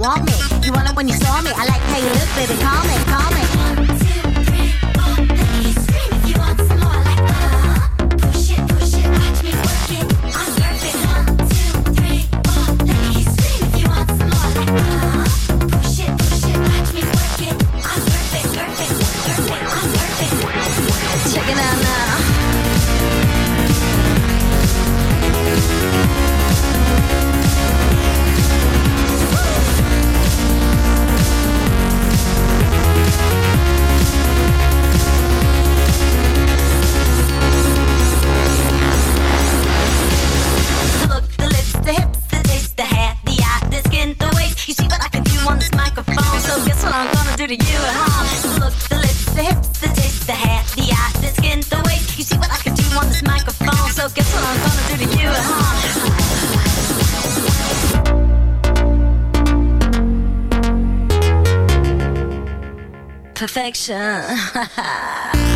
Want me. You want it when you saw me. I like how you look, baby. Call me, do to you home? The look, the lips, the hips, the taste, the hair, the eye, the skin, the waist. You see what I can do on this microphone. So guess what I'm gonna do to you home? Perfection.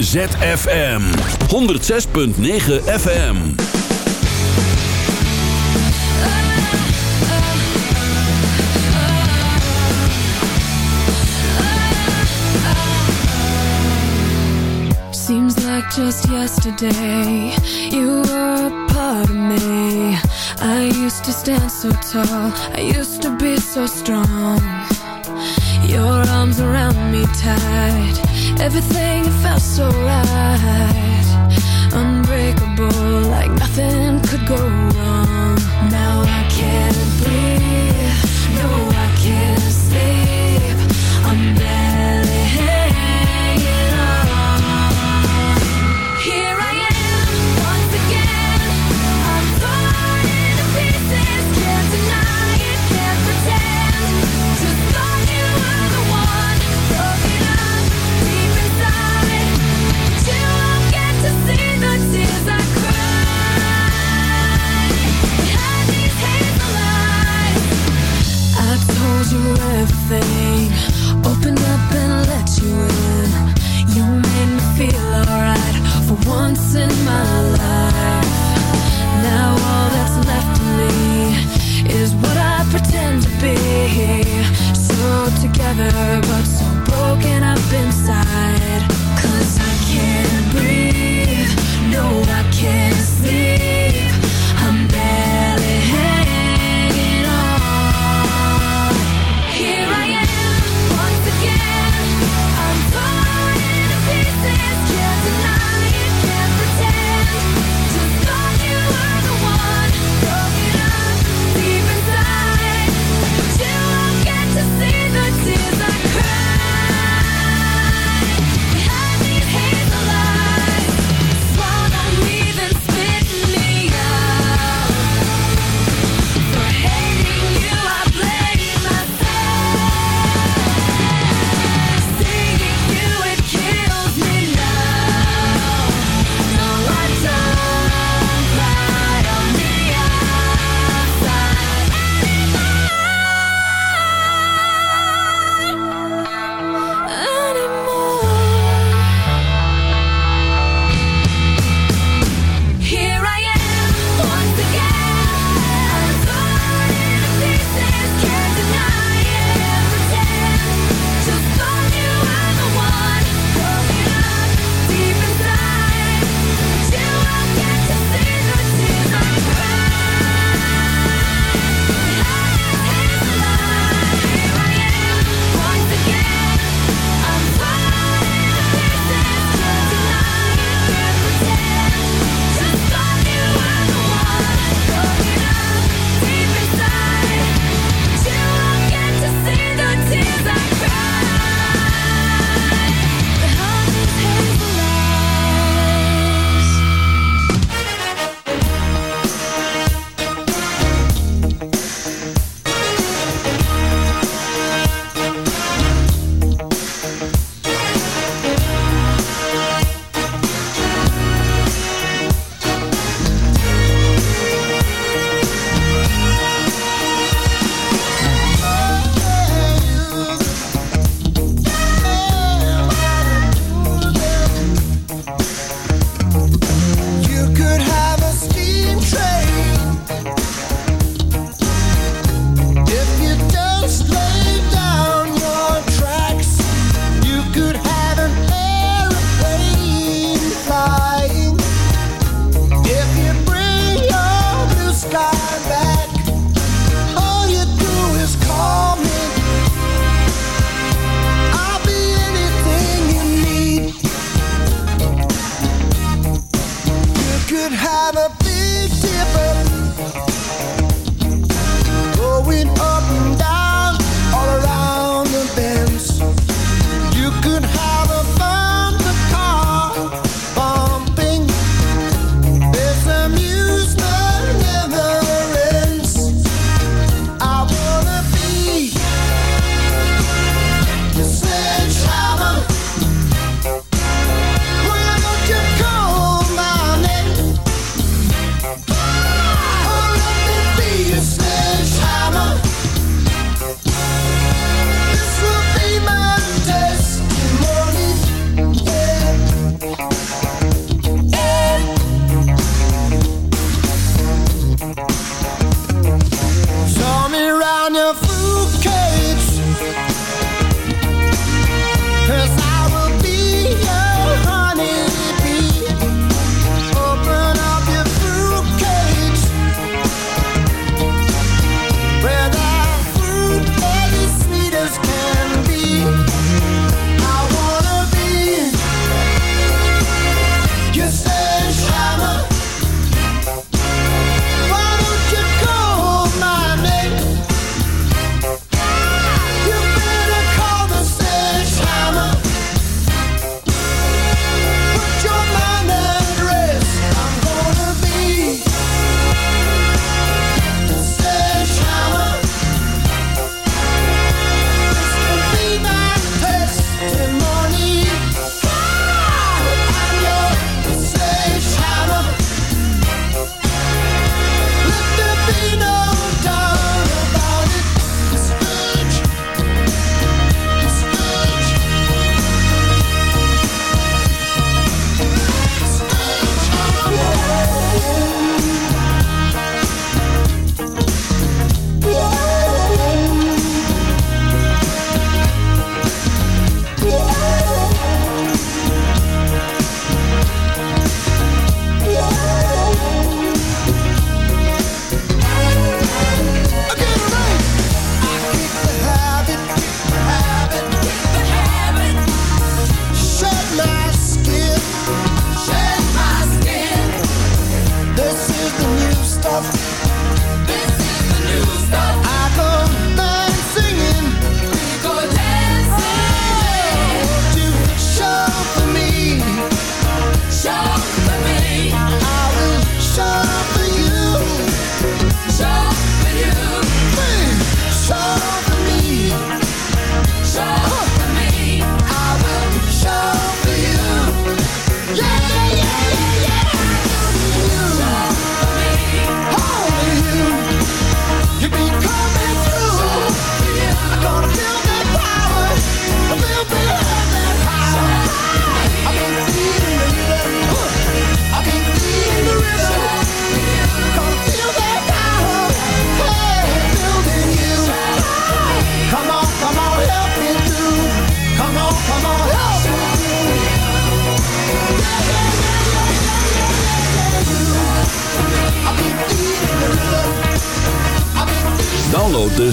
ZFM 106.9 FM. Seems like just yesterday you were a part of me. I used to stand so tall, I used to be so strong. Your arms around me tight Everything felt so right. Unbreakable, like nothing could go wrong. Now I can't breathe, no I can't sleep. I'm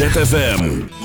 ZFM.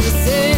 você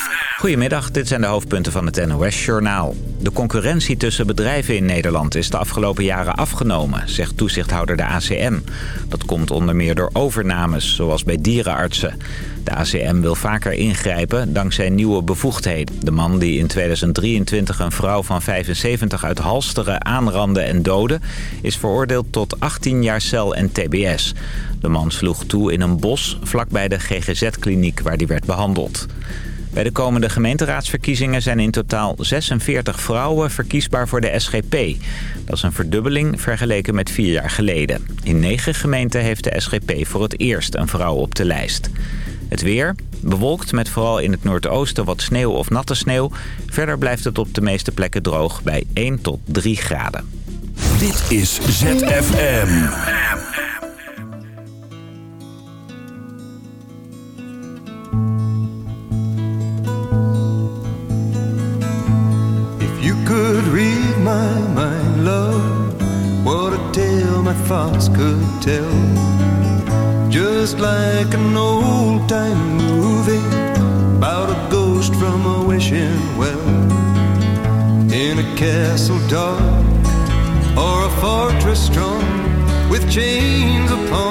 Goedemiddag, dit zijn de hoofdpunten van het NOS-journaal. De concurrentie tussen bedrijven in Nederland is de afgelopen jaren afgenomen, zegt toezichthouder de ACM. Dat komt onder meer door overnames, zoals bij dierenartsen. De ACM wil vaker ingrijpen dankzij nieuwe bevoegdheden. De man die in 2023 een vrouw van 75 uit Halsteren aanrandde en doodde... is veroordeeld tot 18 jaar cel en tbs. De man sloeg toe in een bos vlakbij de GGZ-kliniek waar hij werd behandeld. Bij de komende gemeenteraadsverkiezingen zijn in totaal 46 vrouwen verkiesbaar voor de SGP. Dat is een verdubbeling vergeleken met vier jaar geleden. In negen gemeenten heeft de SGP voor het eerst een vrouw op de lijst. Het weer, bewolkt met vooral in het noordoosten wat sneeuw of natte sneeuw. Verder blijft het op de meeste plekken droog bij 1 tot 3 graden. Dit is ZFM. Could read my mind, love, what a tale my thoughts could tell. Just like an old time movie about a ghost from a wishing well. In a castle dark or a fortress strong with chains upon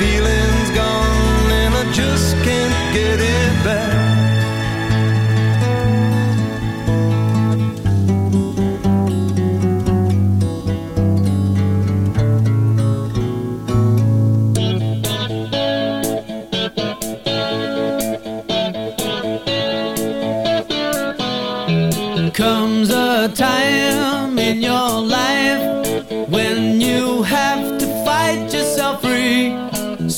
wrong,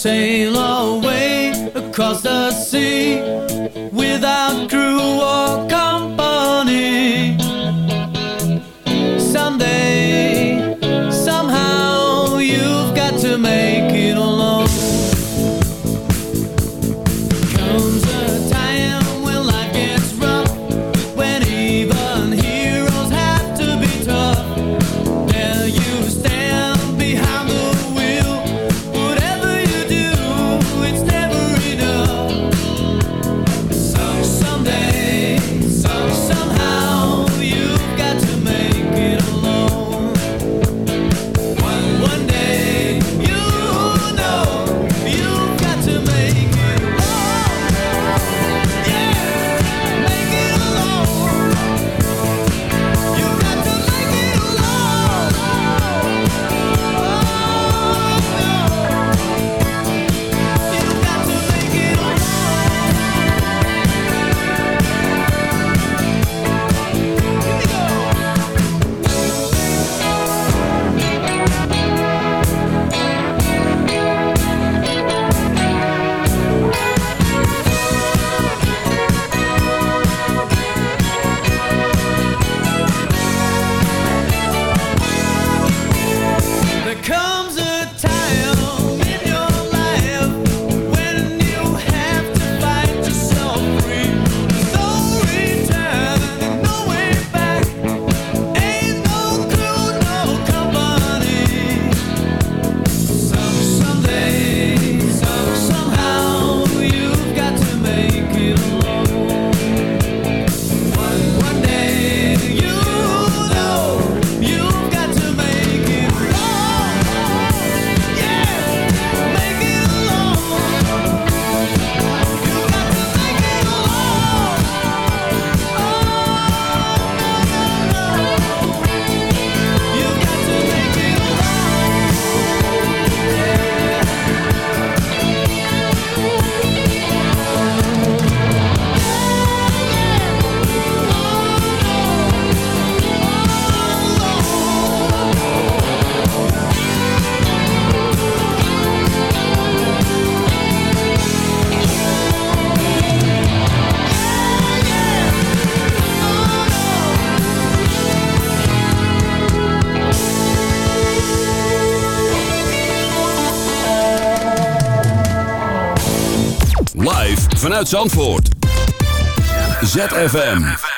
Sail away across the sea without crew or Zandvoort. ZFM.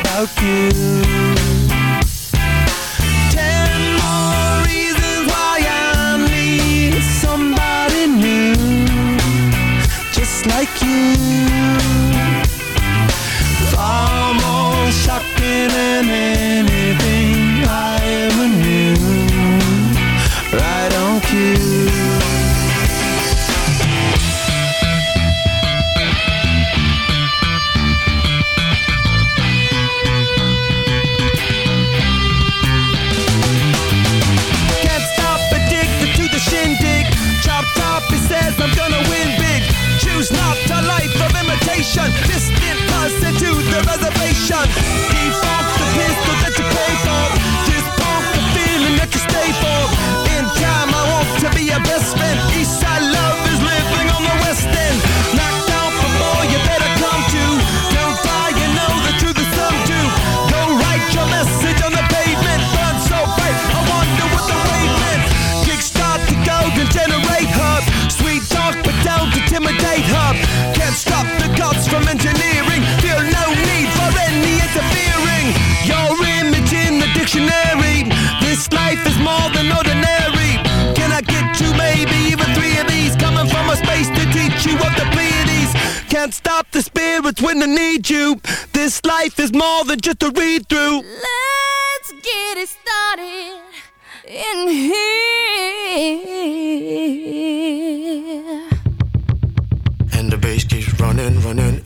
about you. when I need you. This life is more than just a read through. Let's get it started in here. And the bass keeps running, running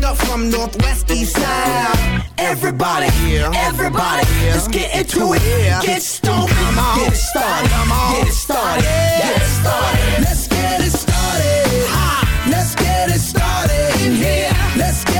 Act up from Northwest East Side. Everybody, everybody, let's get into it. Get stoned, get it started, get it started, get it started. Let's get it started. Ha! Let's get it started in here. Let's get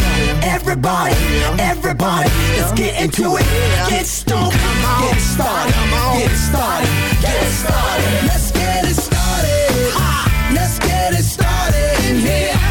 Everybody, everybody, let's get into it. Get stoned, get started, get started, get started. Let's get it started. Let's get it started in here.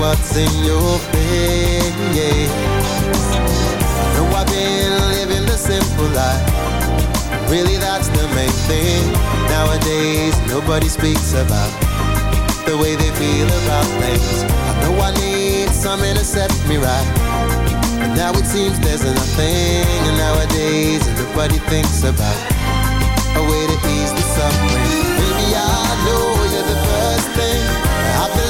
what's in your face. The simple life. Really, that's the main thing. Nowadays, nobody speaks about the way they feel about things. I know I need something to set me right. But now it seems there's nothing, and nowadays nobody thinks about a way to ease the suffering. Baby, I know you're the first thing I believe